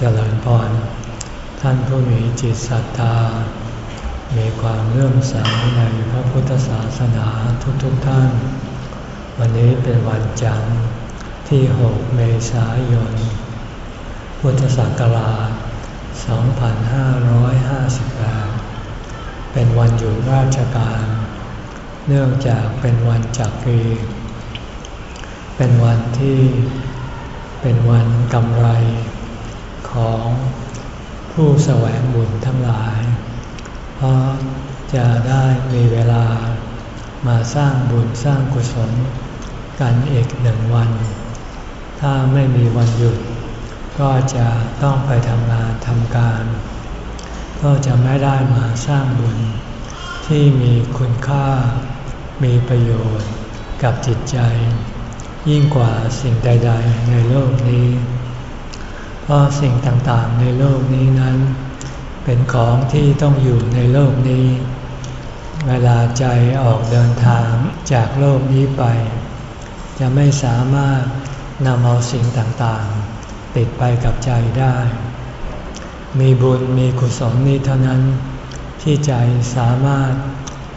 เจริญพร ท่านผู้มีจิตศรัทธา มีความเลื่อมใสในพระพุทธศาสนาทุกๆทท่าน วันนี้เป็นวันจันทร์ที่ 6 เมษายน พุทธศักราช 2558 เป็นวันหยุดราชการ เนื่องจากเป็นวันจักรี เป็นวันที่เป็นวันกำไร ของผู้แสวงบุญทั้งหลาย เพราะจะได้มีเวลามาสร้างบุญสร้างกุศลกันอีกหนึ่งวัน ถ้าไม่มีวันหยุด ก็จะต้องไปทำงานทำการ ก็จะไม่ได้มาสร้างบุญ ที่มีคุณค่า มีประโยชน์กับจิตใจ ยิ่งกว่าสิ่งใด ๆ ในโลกนี้ เพราะสิ่งต่างๆในโลกนี้นั้น เป็นของที่ต้องอยู่ในโลกนี้ เวลาใจออกเดินทางจากโลกนี้ไป จะไม่สามารถนำเอาสิ่งต่างๆ ติดไปกับใจได้ มีบุญมีกุศลนี้เท่านั้น ที่ใจสามารถ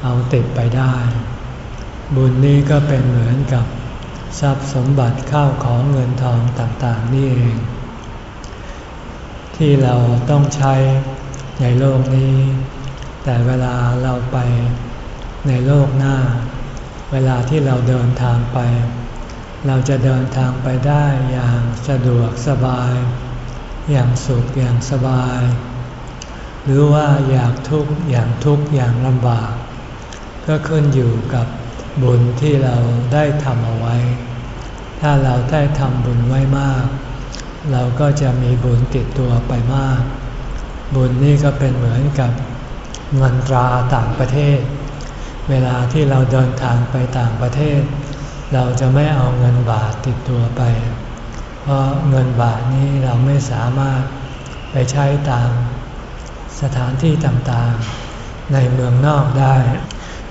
เอาติดไปได้ บุญนี้ก็เป็นเหมือนกับทรัพย์สมบัติข้าวของเงินทองต่างๆ นี่เอง ที่เราต้องใช้ในโลกนี้ แต่เวลาเราไปในโลกหน้า เวลาที่เราเดินทางไป เราจะเดินทางไปได้อย่างสะดวกสบาย อย่างสุขอย่างสบาย หรือว่าอยากทุกข์อย่างทุกข์อย่างลำบาก ก็ขึ้นอยู่กับบุญที่เราได้ทำเอาไว้ ถ้าเราได้ทำบุญไว้มาก เราก็จะมีบุญติดตัวไปมาก บุญนี่ก็เป็นเหมือนกับเงินตราต่างประเทศ เวลาที่เราเดินทางไปต่างประเทศ เราจะไม่เอาเงินบาทติดตัวไป เพราะเงินบาทนี้เราไม่สามารถไปใช้ตามสถานที่ต่างๆ ในเมืองนอกได้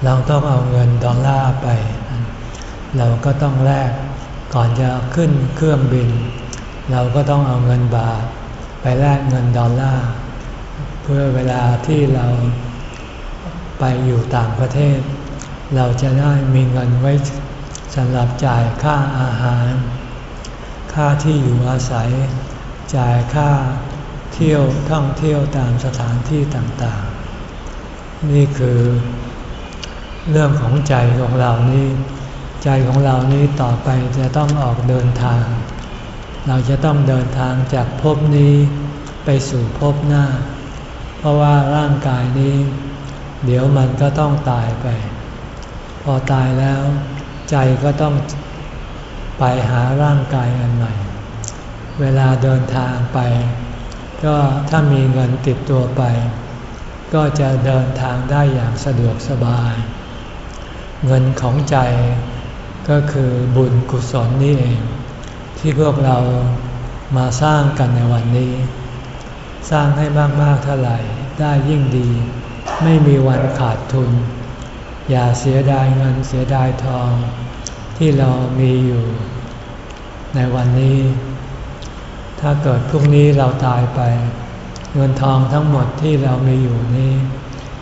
เราต้องเอาเงินดอลลาร์ไป เราก็ต้องแลกก่อนจะขึ้นเครื่องบิน เราก็ต้องเอาเงินบาทไปแลกเงินดอลลาร์เพื่อเวลาที่เราไปอยู่ต่างประเทศ เราจะได้มีเงินไว้สำหรับจ่ายค่าอาหาร ค่าที่อยู่อาศัย จ่ายค่าเที่ยวท่องเที่ยวตามสถานที่ต่างๆ นี่คือเรื่องของใจของเรานี่ใจของเรานี้ต่อไปจะต้องออกเดินทาง เราจะต้องเดินทางจากภพนี้ไปสู่ภพหน้า เพราะว่าร่างกายนี้ เดี๋ยวมันก็ต้องตายไป พอตายแล้ว ใจก็ต้องไปหาร่างกายอันใหม่ เวลาเดินทางไป ก็ถ้ามีเงินติดตัวไป ก็จะเดินทางได้อย่างสะดวกสบาย เงินของใจก็คือบุญกุศลนี่เอง ที่พวกเรามาสร้างกันในวันนี้ สร้างให้มาก ๆ เท่าไหร่ได้ยิ่งดี ไม่มีวันขาดทุน อย่าเสียดายเงินเสียดายทอง ที่เรามีอยู่ ในวันนี้ ถ้าเกิดพรุ่งนี้เราตายไป เงินทองทั้งหมดที่เรามีอยู่นี้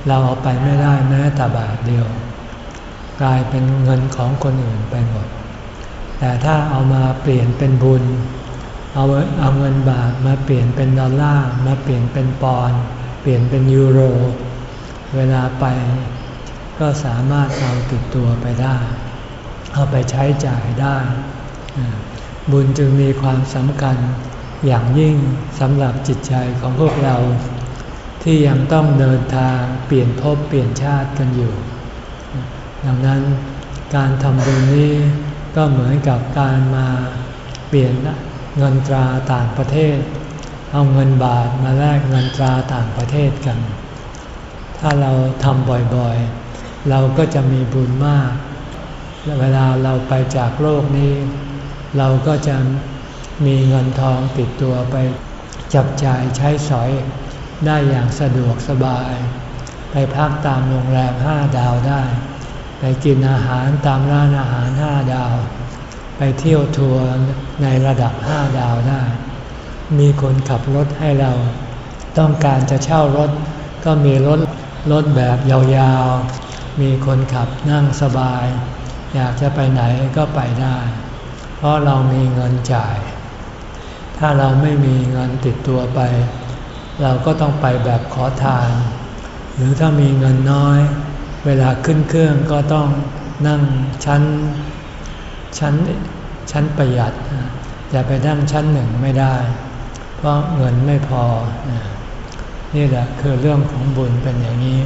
เราเอาไปไม่ได้แม้แต่บาทเดียว กลายเป็นเงินของคนอื่นไปหมด แต่ถ้าเอามาเปลี่ยนเป็นบุญ เอาเอาเงินบาทมาเปลี่ยนเป็นดอลลาร์มาเปลี่ยนเป็นปอนด์เปลี่ยนเป็นยูโร เวลาไปก็สามารถเอาติดตัวไปได้ เอาไปใช้จ่ายได้ บุญจึงมีความสำคัญอย่างยิ่งสำหรับจิตใจของพวกเรา ที่ยังต้องเดินทางเปลี่ยนภพเปลี่ยนชาติกันอยู่ ดังนั้นการทำบุญนี้ ก็เหมือนกับการมาเปลี่ยนเงินตราต่างประเทศ เอาเงินบาทมาแลกเงินตราต่างประเทศกัน ถ้าเราทำบ่อยๆ เราก็จะมีบุญมาก เวลาเราไปจากโลกนี้ เราก็จะมีเงินทองติดตัวไปจับจ่ายใช้สอยได้อย่างสะดวกสบาย ไปพักตามโรงแรมห้าดาวได้ ไปกินอาหารตามร้านอาหารห้าดาว ไปเที่ยวทัวร์ในระดับห้าดาวได้ มีคนขับรถให้เรา ต้องการจะเช่ารถ ก็มีรถรถแบบยาวๆ มีคนขับนั่งสบาย อยากจะไปไหนก็ไปได้ เพราะเรามีเงินจ่าย ถ้าเราไม่มีเงินติดตัวไป เราก็ต้องไปแบบขอทาน หรือถ้ามีเงินน้อย เวลาขึ้นเครื่องก็ต้องนั่งชั้นชั้นชั้นประหยัดจะไปนั่งชั้นหนึ่งไม่ได้ เพราะเงินไม่พอ นี่แหละคือเรื่องของบุญเป็นอย่างนี้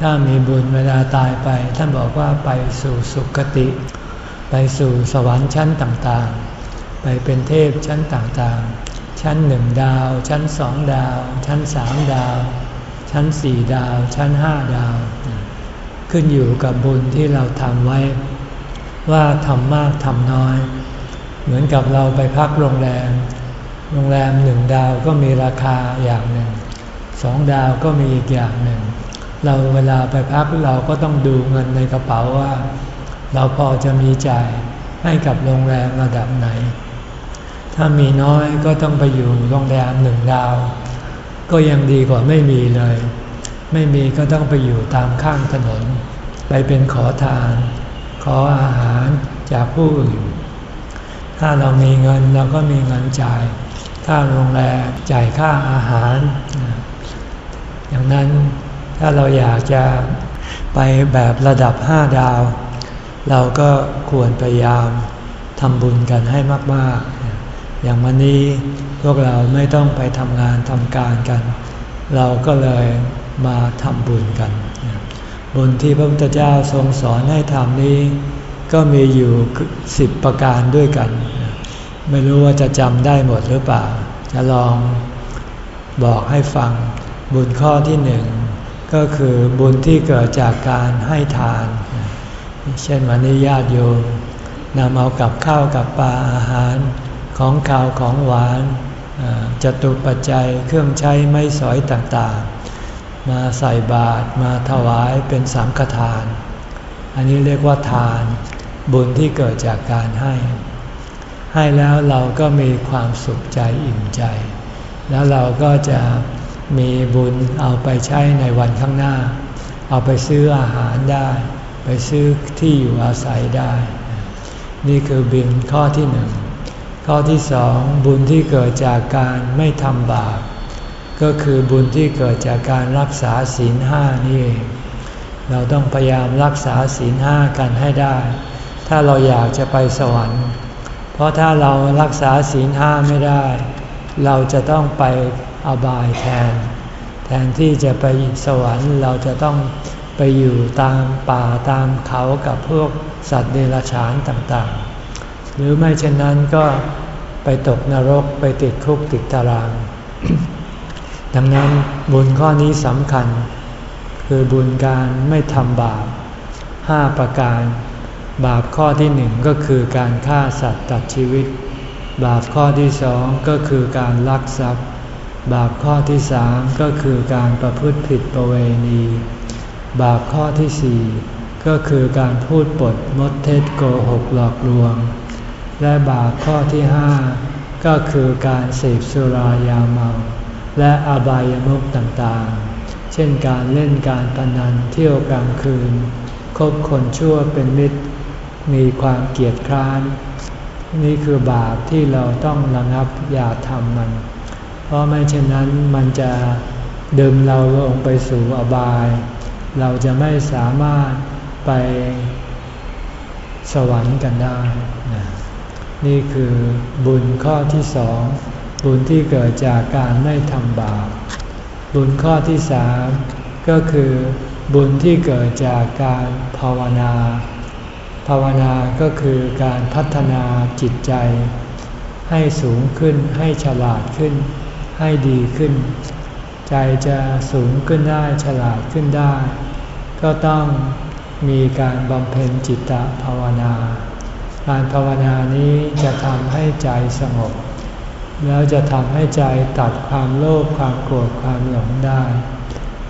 ถ้ามีบุญเวลาตายไป ท่านบอกว่าไปสู่สุคติ ไปสู่สวรรค์ชั้นต่างๆ ไปเป็นเทพชั้นต่างๆ ชั้นหนึ่งดาว ชั้นสองดาว ชั้นสามดาว ชั้นสี่ดาว ชั้นห้าดาว ขึ้นอยู่กับบุญที่เราทำไว้ ว่าทำมากทำน้อย เหมือนกับเราไปพักโรงแรม โรงแรมหนึ่งดาวก็มีราคาอย่างหนึ่งสองดาวก็มีอีกอย่างหนึ่ง เราเวลาไปพักเราก็ต้องดูเงินในกระเป๋าว่า เราพอจะมีจ่ายให้กับโรงแรมระดับไหน ถ้ามีน้อยก็ต้องไปอยู่โรงแรมหนึ่งดาว ก็ยังดีกว่าไม่มีเลย ไม่มีก็ต้องไปอยู่ตามข้างถนน ไปเป็นขอทาน ขออาหารจากผู้อื่น ถ้าเรามีเงินเราก็มีเงินจ่ายค่าโรงแรมจ่ายค่าอาหาร อย่างนั้นถ้าเราอยากจะไปแบบระดับห้าดาว เราก็ควรพยายามทำบุญกันให้มาก ๆ อย่างวันนี้พวกเราไม่ต้องไปทำงานทำการกัน เราก็เลย มาทำบุญกัน บุญที่พระพุทธเจ้าทรงสอนให้ทำนี้ ก็มีอยู่สิบประการด้วยกัน ไม่รู้ว่าจะจำได้หมดหรือเปล่า จะลองบอกให้ฟัง บุญข้อที่หนึ่งก็คือบุญที่เกิดจากการให้ทาน เช่นวันนี้ญาติโยมนำเอากับข้าวกับปลาอาหารของข้าวของหวานจตุปัจจัยเครื่องใช้ไม่สอยต่างๆ มาใส่บาตรมาถวายเป็นสังฆทาน อันนี้เรียกว่าทานบุญที่เกิดจากการให้ ให้แล้วเราก็มีความสุขใจอิ่มใจ แล้วเราก็จะมีบุญเอาไปใช้ในวันข้างหน้า เอาไปซื้ออาหารได้ ไปซื้อที่อยู่อาศัยได้ นี่คือบินข้อที่หนึ่งข้อที่สองบุญที่เกิดจากการไม่ทำบาป ก็คือบุญที่เกิดจากการรักษาศีลห้านี่เราต้องพยายามรักษาศีลห้ากันให้ได้ ถ้าเราอยากจะไปสวรรค์ เพราะถ้าเรารักษาศีลห้าไม่ได้ เราจะต้องไปอบายแทน แทนที่จะไปสวรรค์เราจะต้องไปอยู่ตามป่าตามเขากับพวกสัตว์เดรัจฉานต่างๆ หรือไม่เช่นนั้นก็ไปตกนรกไปติดคุกติดตาราง ดังนั้นบุญข้อนี้สำคัญ คือบุญการไม่ทำบาปห้าประการ บาปข้อที่หนึ่งก็คือการฆ่าสัตว์ตัดชีวิต บาปข้อที่สองก็คือการลักทรัพย์ บาปข้อที่สามก็คือการประพฤติผิดประเวณี บาปข้อที่สี่ก็คือการพูดปดมดเท็จโกหกหลอกลวง และบาปข้อที่ห้าก็คือการเสพสุรายาเมา และอบายมุขต่างๆ เช่นการเล่นการพนันเที่ยวกลางคืน คบคนชั่วเป็นมิตร มีความเกียดคร้าน นี่คือบาปที่เราต้องระงับอย่าทำมัน เพราะไม่เช่นนั้นมันจะดึงเราลงไปสู่อบาย เราจะไม่สามารถไปสวรรค์กันได้ นี่คือบุญข้อที่สอง บุญที่เกิดจากการไม่ทำบาป บุญข้อที่สามก็คือบุญที่เกิดจากการภาวนา ภาวนาก็คือการพัฒนาจิตใจ ให้สูงขึ้นให้ฉลาดขึ้น ให้ดีขึ้น ใจจะสูงขึ้นได้ฉลาดขึ้นได้ ก็ต้องมีการบำเพ็ญจิตตภาวนา การภาวนานี้จะทำให้ใจสงบ แล้วจะทำให้ใจตัดความโลภความโกรธความหลงได้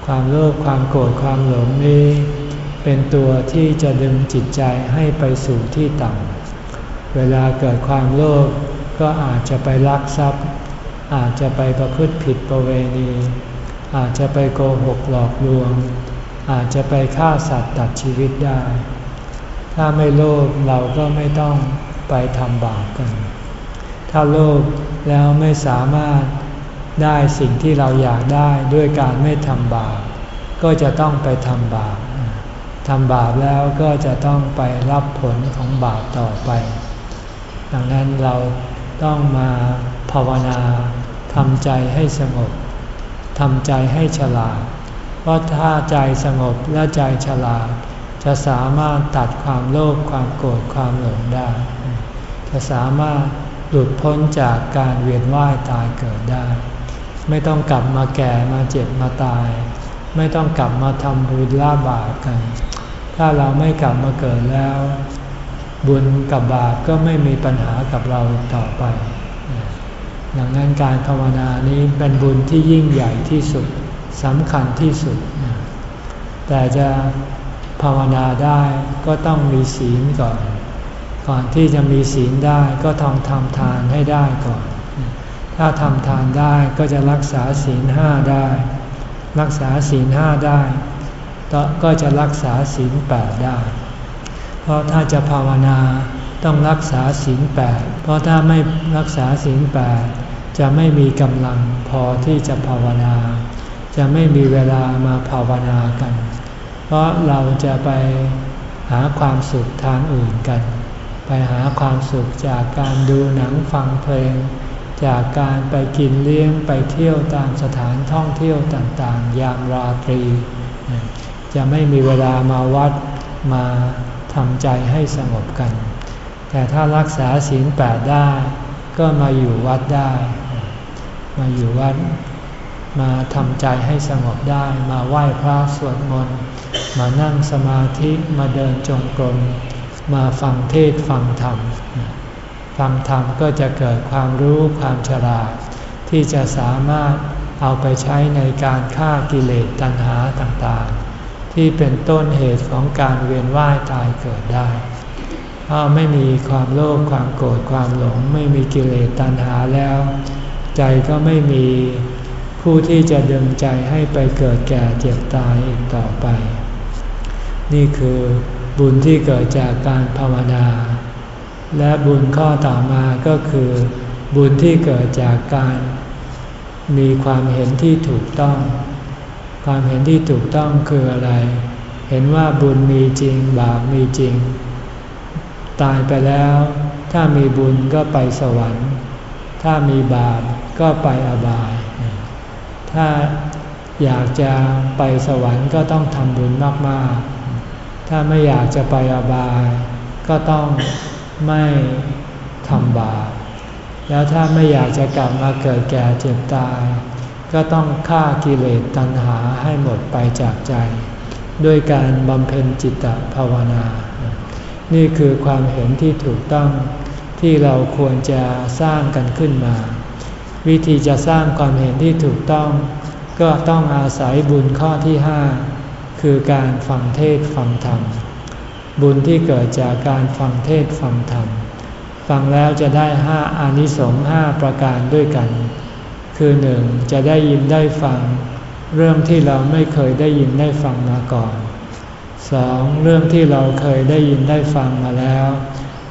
ความโลภความโกรธความหลงนี้ เป็นตัวที่จะดึงจิตใจให้ไปสู่ที่ต่ำเวลาเกิดความโลภก็อาจจะไปลักทรัพย์ อาจจะไปประพฤติผิดประเวณี อาจจะไปโกหกหลอกลวง อาจจะไปฆ่าสัตว์ตัดชีวิตได้ ถ้าไม่โลภเราก็ไม่ต้องไปทำบาปกัน ถ้าโลภแล้วไม่สามารถได้สิ่งที่เราอยากได้ด้วยการไม่ทำบาปก็จะต้องไปทำบาปทำบาปแล้วก็จะต้องไปรับผลของบาปต่อไป ดังนั้นเราต้องมาภาวนาทำใจให้สงบทำใจให้ฉลาด เพราะถ้าใจสงบและใจฉลาด จะสามารถตัดความโลภความโกรธความหลงได้ จะสามารถ หลุดพ้นจากการเวียนว่ายตายเกิดได้ ไม่ต้องกลับมาแก่มาเจ็บมาตาย ไม่ต้องกลับมาทำบุญลาบาปกัน ถ้าเราไม่กลับมาเกิดแล้ว บุญกับบาปก็ไม่มีปัญหากับเราต่อไป ดังนั้นการภาวนานี้เป็นบุญที่ยิ่งใหญ่ที่สุดสำคัญที่สุด แต่จะภาวนาได้ก็ต้องมีศีลก่อน ก่อนที่จะมีศีลได้ก็ต้องทำทานให้ได้ก่อน ถ้าทำทานได้ก็จะรักษาศีลห้าได้ รักษาศีลห้าได้ ก็จะรักษาศีลแปดได้ เพราะถ้าจะภาวนาต้องรักษาศีลแปด เพราะถ้าไม่รักษาศีลแปดจะไม่มีกำลังพอที่จะภาวนา จะไม่มีเวลามาภาวนากัน เพราะเราจะไปหาความสุขทางอื่นกัน ไปหาความสุขจากการดูหนังฟังเพลง จากการไปกินเลี้ยงไปเที่ยวตามสถานท่องเที่ยวต่างๆ ยามราตรี จะไม่มีเวลามาวัดมาทำใจให้สงบกัน แต่ถ้ารักษาศีลแปดได้ ก็มาอยู่วัดได้ มาอยู่วัดมาทำใจให้สงบได้ มาไหว้พระสวดมนต์ มานั่งสมาธิ มาเดินจงกรม มาฟังเทศฟังธรรม ฟังธรรมก็จะเกิดความรู้ความฉลาด ที่จะสามารถเอาไปใช้ในการฆ่ากิเลสตัณหาต่างๆ ที่เป็นต้นเหตุของการเวียนว่ายตายเกิดได้ถ้าไม่มีความโลภความโกรธความหลง ไม่มีกิเลสตัณหาแล้ว ใจก็ไม่มีผู้ที่จะดึงใจให้ไปเกิดแก่เจ็บตายอีกต่อไป นี่คือ บุญที่เกิดจากการภาวนา และบุญข้อต่อมาก็คือ บุญที่เกิดจากการมีความเห็นที่ถูกต้อง ความเห็นที่ถูกต้องคืออะไร เห็นว่าบุญมีจริงบาปมีจริง ตายไปแล้ว ถ้ามีบุญก็ไปสวรรค์ ถ้ามีบาปก็ไปอบาย ถ้าอยากจะไปสวรรค์ก็ต้องทำบุญมากๆ ถ้าไม่อยากจะไปอบาย ก็ต้องไม่ทำบาป แล้วถ้าไม่อยากจะกลับมาเกิดแก่เจ็บตาย ก็ต้องฆ่ากิเลสตัณหาให้หมดไปจากใจ ด้วยการบำเพ็ญจิตตภาวนา นี่คือความเห็นที่ถูกต้องที่เราควรจะสร้างกันขึ้นมา วิธีจะสร้างความเห็นที่ถูกต้อง ก็ต้องอาศัยบุญข้อที่ห้า คือการฟังเทศฟังธรรม บุญที่เกิดจากการฟังเทศฟังธรรม ฟังแล้วจะได้ห้าอานิสงส์ห้าประการด้วยกัน คือหนึ่งจะได้ยินได้ฟัง เรื่องที่เราไม่เคยได้ยินได้ฟังมาก่อนสองเรื่องที่เราเคยได้ยินได้ฟังมาแล้ว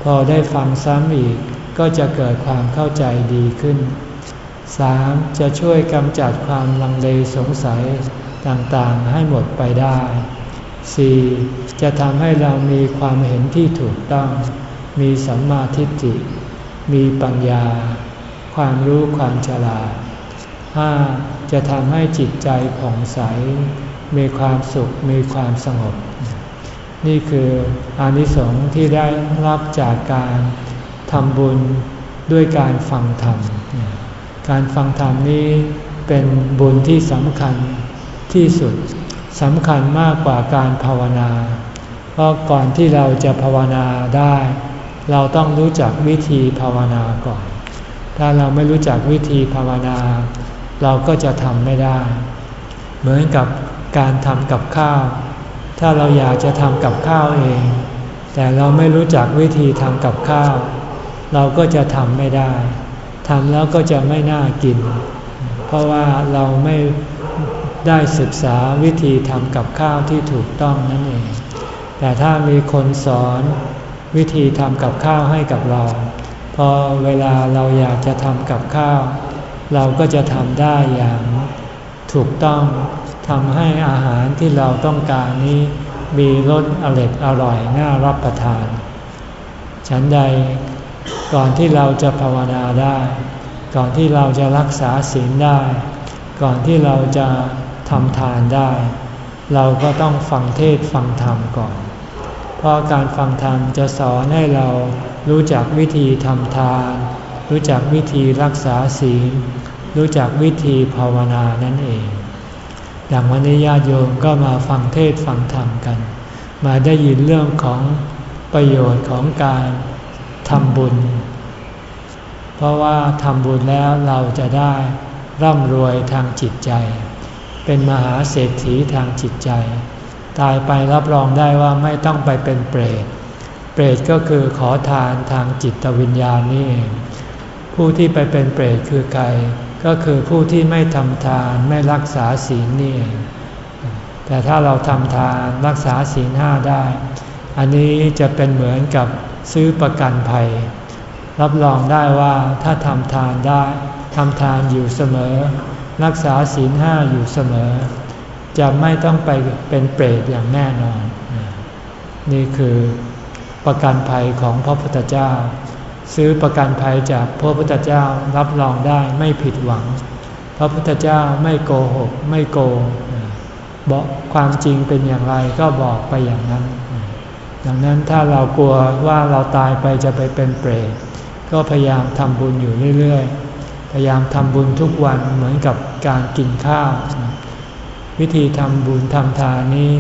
พอได้ฟังซ้ำอีกก็จะเกิดความเข้าใจดีขึ้นสามจะช่วยกำจัดความลังเลสงสัย ต่างๆให้หมดไปได้สี่จะทำให้เรามีความเห็นที่ถูกต้อง มีสัมมาทิฏฐิ มีปัญญา ความรู้ความฉลาดห้าจะทำให้จิตใจผ่องใส มีความสุข มีความสงบ นี่คืออานิสงส์ที่ได้รับจากการทำบุญด้วยการฟังธรรม การฟังธรรมนี้เป็นบุญที่สำคัญ ที่สุดสำคัญมากกว่าการภาวนา เพราะก่อนที่เราจะภาวนาได้ เราต้องรู้จักวิธีภาวนาก่อน ถ้าเราไม่รู้จักวิธีภาวนา เราก็จะทำไม่ได้ เหมือนกับการทำกับข้าว ถ้าเราอยากจะทำกับข้าวเอง แต่เราไม่รู้จักวิธีทำกับข้าว เราก็จะทำไม่ได้ทำแล้วก็จะไม่น่ากิน เพราะว่าเราไม่ ได้ศึกษาวิธีทำกับข้าวที่ถูกต้องนั่นเอง แต่ถ้ามีคนสอนวิธีทำกับข้าวให้กับเรา พอเวลาเราอยากจะทำกับข้าว เราก็จะทำได้อย่างถูกต้องทำให้อาหารที่เราต้องการนี้มีรสอร่อยอร่อยน่ารับประทาน ฉันใดก่อนที่เราจะภาวนาได้ ก่อนที่เราจะรักษาศีลได้ ก่อนที่เราจะ ทำทานได้ เราก็ต้องฟังเทศฟังธรรมก่อน เพราะการฟังธรรมจะสอนให้เรารู้จักวิธีทำทาน รู้จักวิธีรักษาศีล รู้จักวิธีภาวนานั่นเองอย่างวันนี้ญาติโยมก็มาฟังเทศฟังธรรมกัน มาได้ยินเรื่องของประโยชน์ของการทำบุญ เพราะว่าทำบุญแล้วเราจะได้ร่ำรวยทางจิตใจ เป็นมหาเศรษฐีทางจิตใจ ตายไปรับรองได้ว่าไม่ต้องไปเป็นเปรต เปรตก็คือขอทานทางจิตวิญญาณนี่เองผู้ที่ไปเป็นเปรตคือใคร ก็คือผู้ที่ไม่ทำทานไม่รักษาศีลนี่แต่ถ้าเราทำทานรักษาศีลห้าได้ อันนี้จะเป็นเหมือนกับซื้อประกันภัย รับรองได้ว่าถ้าทำทานได้ทำทานอยู่เสมอ รักษาศีลห้าอยู่เสมอ จะไม่ต้องไปเป็นเปรตอย่างแน่นอน นี่คือประกันภัยของพระพุทธเจ้า ซื้อประกันภัยจากพระพุทธเจ้ารับรองได้ไม่ผิดหวัง พระพุทธเจ้าไม่โกหก ไม่โกงบอกความจริงเป็นอย่างไรก็บอกไปอย่างนั้น ดังนั้นถ้าเรากลัวว่าเราตายไปจะไปเป็นเปรตก็พยายามทำบุญอยู่เรื่อยๆ พยายามทำบุญทุกวันเหมือนกับการกินข้าว วิธีทำบุญทำทานนี้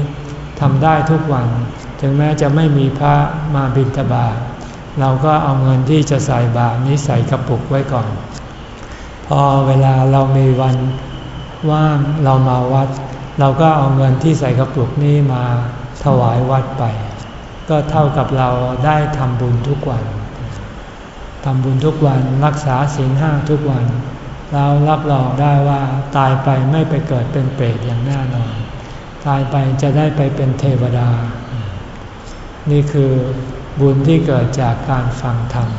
ทำได้ทุกวัน ถึงแม้จะไม่มีพระมาบิณฑบาตเราก็เอาเงินที่จะใส่บาตรนี้ใส่กระปุกไว้ก่อน พอเวลาเรามีวันว่างเรามาวัด เราก็เอาเงินที่ใส่กระปุกนี้มาถวายวัดไป ก็เท่ากับเราได้ทำบุญทุกวัน ทำบุญทุกวันรักษาศีลห้าทุกวัน เรารับรองได้ว่าตายไปไม่ไปเกิดเป็นเปรตอย่างแน่นอน ตายไปจะได้ไปเป็นเทวดา นี่คือบุญที่เกิดจากการฟังธรรม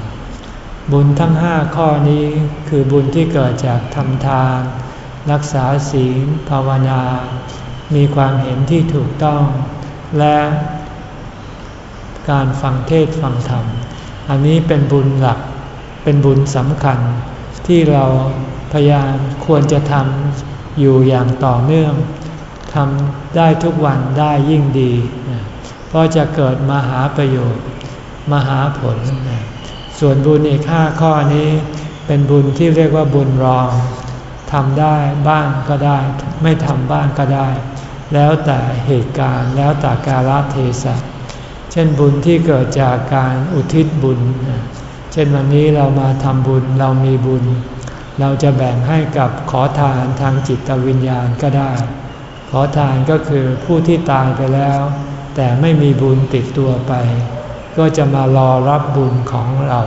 บุญทั้งห้าข้อนี้คือบุญที่เกิดจากทำทาน รักษาศีล ภาวนา มีความเห็นที่ถูกต้อง และการฟังเทศฟังธรรม อันนี้เป็นบุญหลัก เป็นบุญสำคัญ ที่เราพยายามควรจะทำอยู่อย่างต่อเนื่องทำได้ทุกวันได้ยิ่งดี เพราะจะเกิดมหาประโยชน์ มหาผล ส่วนบุญอีกห้าข้อนี้ เป็นบุญที่เรียกว่าบุญรองทำได้บ้างก็ได้ ไม่ทำบ้างก็ได้ แล้วแต่เหตุการณ์แล้วแต่กาลเทศะเช่นบุญที่เกิดจากการอุทิศบุญ เช่นวันนี้เรามาทำบุญเรามีบุญ เราจะแบ่งให้กับขอทานทางจิตวิญญาณก็ได้ ขอทานก็คือผู้ที่ตายไปแล้ว แต่ไม่มีบุญติดตัวไป ก็จะมารอรับบุญของเรา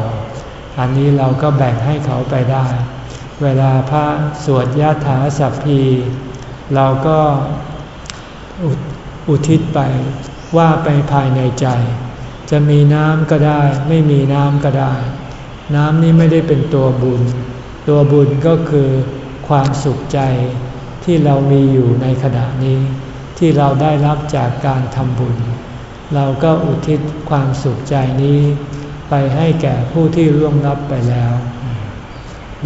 อันนี้เราก็แบ่งให้เขาไปได้ เวลาพระสวดยาถาสัพพีเราก็อุทิศไปว่าไปภายในใจ จะมีน้ำก็ได้ ไม่มีน้ำก็ได้ น้ำนี้ไม่ได้เป็นตัวบุญ ตัวบุญก็คือความสุขใจที่เรามีอยู่ในขณะนี้ ที่เราได้รับจากการทำบุญ เราก็อุทิศความสุขใจนี้ ไปให้แก่ผู้ที่ร่วงรับไปแล้ว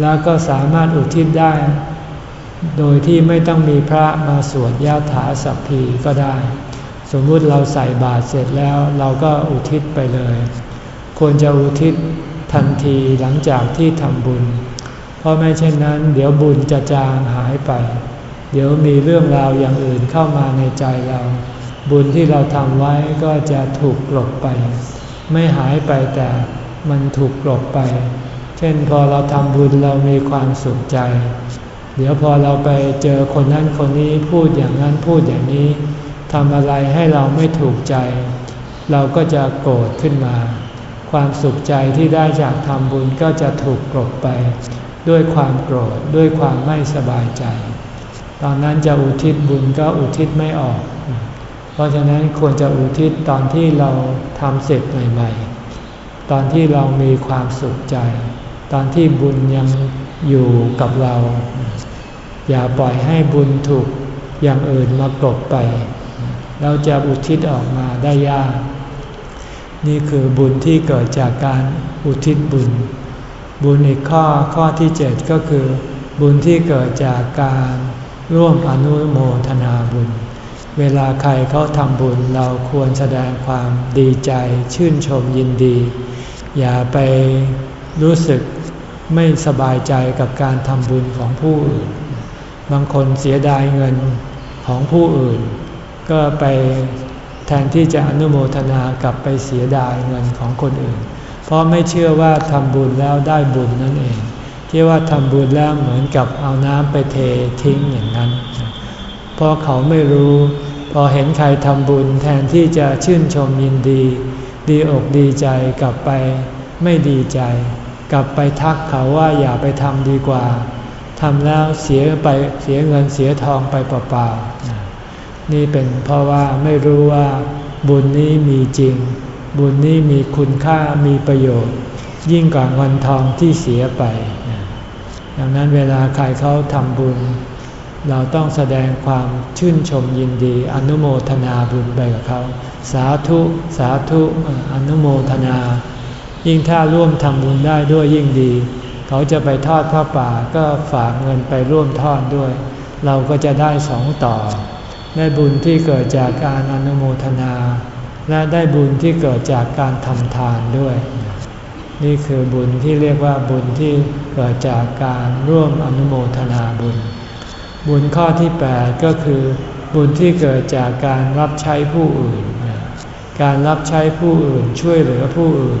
แล้วก็สามารถอุทิศได้ โดยที่ไม่ต้องมีพระมาสวดยาถาสัพพีก็ได้ สมมุติเราใส่บาตรเสร็จแล้วเราก็อุทิศไปเลย ควรจะอุทิศทันทีหลังจากที่ทำบุญ เพราะไม่เช่นนั้น เดี๋ยวบุญจะจางหายไป เดี๋ยวมีเรื่องราวอย่างอื่นเข้ามาในใจเรา บุญที่เราทำไว้ก็จะถูกกลบไป ไม่หายไปแต่มันถูกกลบไป เช่นพอเราทำบุญเรามีความสุขใจ เดี๋ยวพอเราไปเจอคนนั้นคนนี้พูดอย่างนั้นพูดอย่างนี้ ทำอะไรให้เราไม่ถูกใจ เราก็จะโกรธขึ้นมา ความสุขใจที่ได้จากทำบุญก็จะถูกกลบไป ด้วยความโกรธด้วยความไม่สบายใจ ตอนนั้นจะอุทิศบุญก็อุทิศไม่ออก เพราะฉะนั้นควรจะอุทิศตอนที่เราทำเสร็จใหม่ๆ ตอนที่เรามีความสุขใจ ตอนที่บุญยังอยู่กับเรา อย่าปล่อยให้บุญถูกอย่างอื่นมากลบไป เราจะอุทิศออกมาได้ยาก นี่คือบุญที่เกิดจากการอุทิศบุญ บุญอีกข้อข้อที่เจ็ดก็คือ บุญที่เกิดจากการร่วมอนุโมทนาบุญ เวลาใครเขาทำบุญเราควรแสดงความดีใจชื่นชมยินดี อย่าไปรู้สึกไม่สบายใจกับการทำบุญของผู้อื่น บางคนเสียดายเงินของผู้อื่น ก็ไปแทนที่จะอนุโมทนากลับไปเสียดายเงินของคนอื่น เพราะไม่เชื่อว่าทำบุญแล้วได้บุญนั่นเองคิดว่าทำบุญแล้วเหมือนกับเอาน้ำไปเททิ้งอย่างนั้น เพราะเขาไม่รู้ พอเห็นใครทำบุญแทนที่จะชื่นชมยินดี ดีอกดีใจกลับไปไม่ดีใจ กลับไปทักเขาว่าอย่าไปทำดีกว่าทำแล้วเสียไปเสียเงินเสียทองไปเปล่าๆ นี่เป็นเพราะว่าไม่รู้ว่า บุญนี้มีจริง บุญนี้มีคุณค่ามีประโยชน์ ยิ่งกว่าเงินทองที่เสียไป ดังนั้นเวลาใครเขาทำบุญ เราต้องแสดงความชื่นชมยินดี อนุโมทนาบุญไปกับเขา สาธุสาธุอนุโมทนา ยิ่งถ้าร่วมทำบุญได้ด้วยยิ่งดี เขาจะไปทอดพระป่าก็ฝากเงินไปร่วมทอดด้วย เราก็จะได้สองต่อ ได้บุญที่เกิดจากการอนุโมทนา และได้บุญที่เกิดจากการทำทานด้วย นี่คือบุญที่เรียกว่าบุญที่เกิดจากการร่วมอนุโมทนาบุญ บุญข้อที่ 8 ก็คือ บุญที่เกิดจากการรับใช้ผู้อื่น การรับใช้ผู้อื่นช่วยเหลือผู้อื่น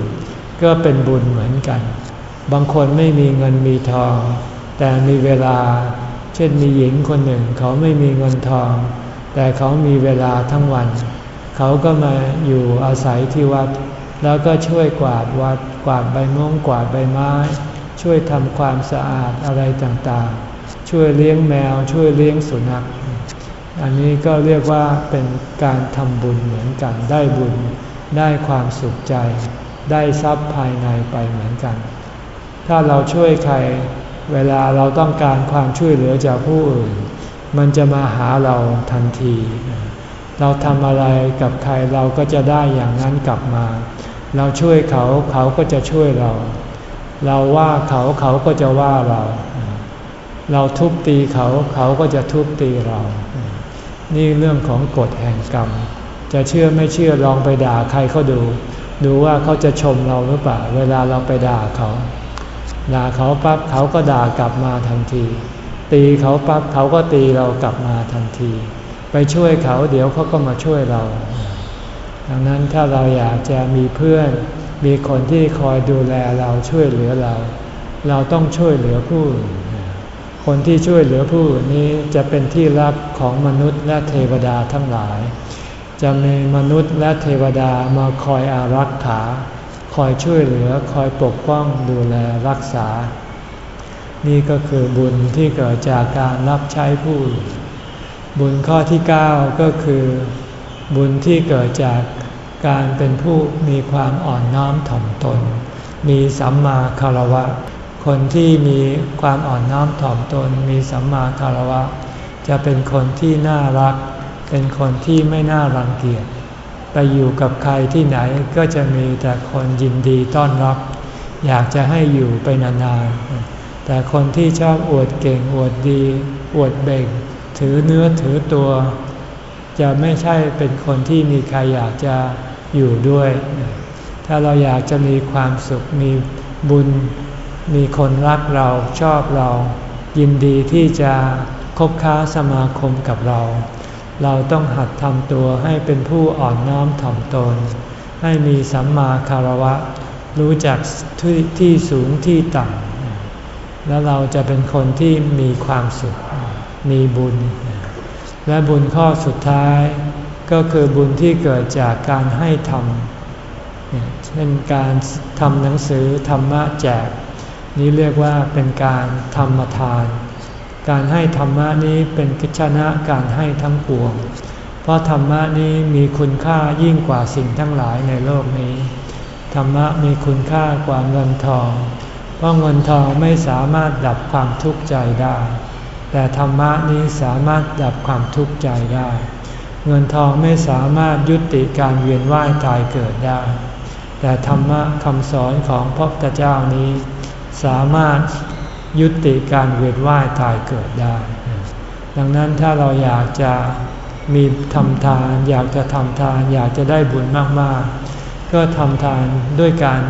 ก็เป็นบุญเหมือนกัน บางคนไม่มีเงินมีทอง แต่มีเวลา เช่นมีหญิงคนหนึ่งเขาไม่มีเงินทอง แต่เขามีเวลาทั้งวัน เขาก็มาอยู่อาศัยที่วัด แล้วก็ช่วยกวาดวัด กวาดใบมงกวาดใบไม้ ช่วยทำความสะอาดอะไรต่างๆ ช่วยเลี้ยงแมว ช่วยเลี้ยงสุนัข อันนี้ก็เรียกว่าเป็นการทำบุญเหมือนกัน ได้บุญ ได้ความสุขใจ ได้ทรัพย์ภายในไปเหมือนกัน ถ้าเราช่วยใคร เวลาเราต้องการความช่วยเหลือจากผู้อื่น มันจะมาหาเราทันที เราทำอะไรกับใครเราก็จะได้อย่างนั้นกลับมา เราช่วยเขาเขาก็จะช่วยเรา เราว่าเขาเขาก็จะว่าเรา เราทุบตีเขาเขาก็จะทุบตีเรา นี่เรื่องของกฎแห่งกรรม จะเชื่อไม่เชื่อลองไปด่าใครเขาดู ดูว่าเขาจะชมเราหรือเปล่า เวลาเราไปด่าเขา ด่าเขาปั๊บเขาก็ด่ากลับมาทันที ตีเขาปั๊บเขาก็ตีเรากลับมาทันที ไปช่วยเขาเดี๋ยวเขาก็มาช่วยเรา ดังนั้นถ้าเราอยากจะมีเพื่อน มีคนที่คอยดูแลเราช่วยเหลือเรา เราต้องช่วยเหลือผู้อื่นคนที่ช่วยเหลือผู้อื่นนี้จะเป็นที่รักของมนุษย์และเทวดาทั้งหลาย จะมีมนุษย์และเทวดามาคอยอารักขา คอยช่วยเหลือคอยปกป้องดูแลรักษา นี่ก็คือบุญที่เกิดจากการรับใช้ผู้บุญข้อที่ 9 ก็คือ บุญที่เกิดจากการเป็นผู้มีความอ่อนน้อมถ่อมตน มีสัมมาคารวะ คนที่มีความอ่อนน้อมถ่อมตน มีสัมมาคารวะ จะเป็นคนที่น่ารัก เป็นคนที่ไม่น่ารังเกียจไปอยู่กับใครที่ไหนก็จะมีแต่คนยินดีต้อนรับ อยากจะให้อยู่ไปนานๆ แต่คนที่ชอบอวดเก่งอวดดี อวดเบ่ง ถือเนื้อถือตัว จะไม่ใช่เป็นคนที่มีใครอยากจะอยู่ด้วย ถ้าเราอยากจะมีความสุขมีบุญ มีคนรักเราชอบเรา ยินดีที่จะคบค้าสมาคมกับเรา เราต้องหัดทำตัวให้เป็นผู้อ่อนน้อมถ่อมตน ให้มีสัมมาคารวะ รู้จักทที่สูงที่ต่ำ แล้วเราจะเป็นคนที่มีความสุข มีบุญ และบุญข้อสุดท้ายก็คือบุญที่เกิดจากการให้ทำเช่นการทำหนังสือธรรมะแจก นี้เรียกว่าเป็นการธรรมทาน การให้ธรรมะนี้เป็นกิจนะการให้ทั้งปวง เพราะธรรมะนี้มีคุณค่ายิ่งกว่าสิ่งทั้งหลายในโลกนี้ ธรรมะมีคุณค่ากว่าเงินทอง เพราะเงินทองไม่สามารถดับความทุกข์ใจได้ แต่ธรรมะนี้สามารถดับความทุกข์ใจได้ เงินทองไม่สามารถยุติการเวียนว่ายตายเกิดได้ แต่ธรรมะคำสอนของพระพุทธเจ้านี้ สามารถยุติการเวียนว่ายตายเกิดได้ ดังนั้นถ้าเราอยากจะมีทำทาน อยากจะทำทาน อยากจะได้บุญมากๆ ก็ทำทานด้วยการ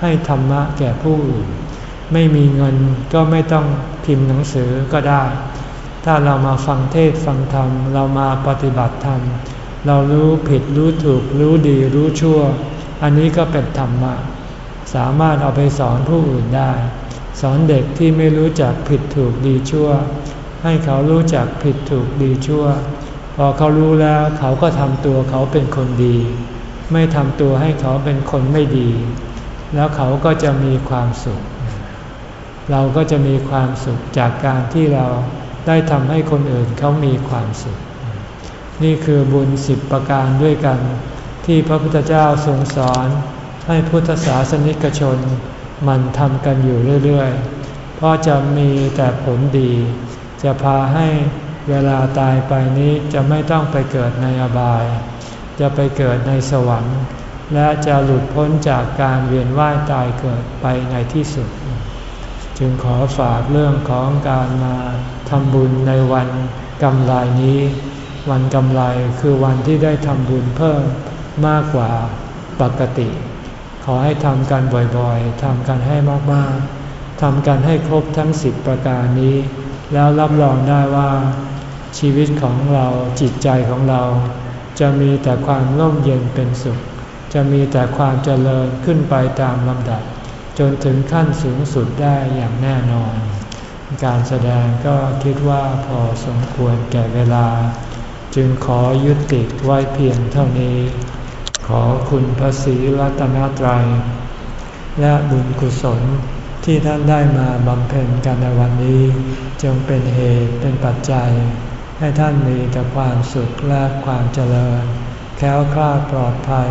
ให้ธรรมะแก่ผู้อื่น ไม่มีเงินก็ไม่ต้องพิมพ์หนังสือก็ได้ ถ้าเรามาฟังเทศฟังธรรม เรามาปฏิบัติธรรม เรารู้ผิดรู้ถูก รู้ดีรู้ชั่ว อันนี้ก็เป็นธรรมะ สามารถเอาไปสอนผู้อื่นได้ สอนเด็กที่ไม่รู้จักผิดถูกดีชั่ว ให้เขารู้จักผิดถูกดีชั่ว พอเขารู้แล้วเขาก็ทำตัวเขาเป็นคนดี ไม่ทำตัวให้เขาเป็นคนไม่ดี แล้วเขาก็จะมีความสุข เราก็จะมีความสุขจากการที่เราได้ทำให้คนอื่นเขามีความสุข นี่คือบุญสิบประการด้วยกัน ที่พระพุทธเจ้าทรงสอนให้พุทธศาสนิกชนมันทำกันอยู่เรื่อยๆ เพราะจะมีแต่ผลดี จะพาให้เวลาตายไปนี้จะไม่ต้องไปเกิดในอบาย จะไปเกิดในสวรรค์ และจะหลุดพ้นจากการเวียนว่ายตายเกิดไปในที่สุด จึงขอฝากเรื่องของการมาทำบุญในวันกำไรนี้ วันกำไรคือวันที่ได้ทำบุญเพิ่มมากกว่าปกติ ขอให้ทำกันบ่อยๆทำกันให้มากๆทำกันให้ครบทั้งสิบประการนี้ แล้วรับรองได้ว่า ชีวิตของเราจิตใจของเรา จะมีแต่ความร่มเย็นเป็นสุข จะมีแต่ความเจริญขึ้นไปตามลำดับ จนถึงขั้นสูงสุดได้อย่างแน่นอน การแสดงก็คิดว่าพอสมควรแก่เวลา จึงขอยุติไว้เพียงเท่านี้ ขอคุณพระศรีรัตนตรัย และบุญกุศลที่ท่านได้มาบำเพ็ญกันในวันนี้ จงเป็นเหตุเป็นปัจจัย ให้ท่านมีแต่ความสุขและความเจริญ แค้วคลาดปลอดภัย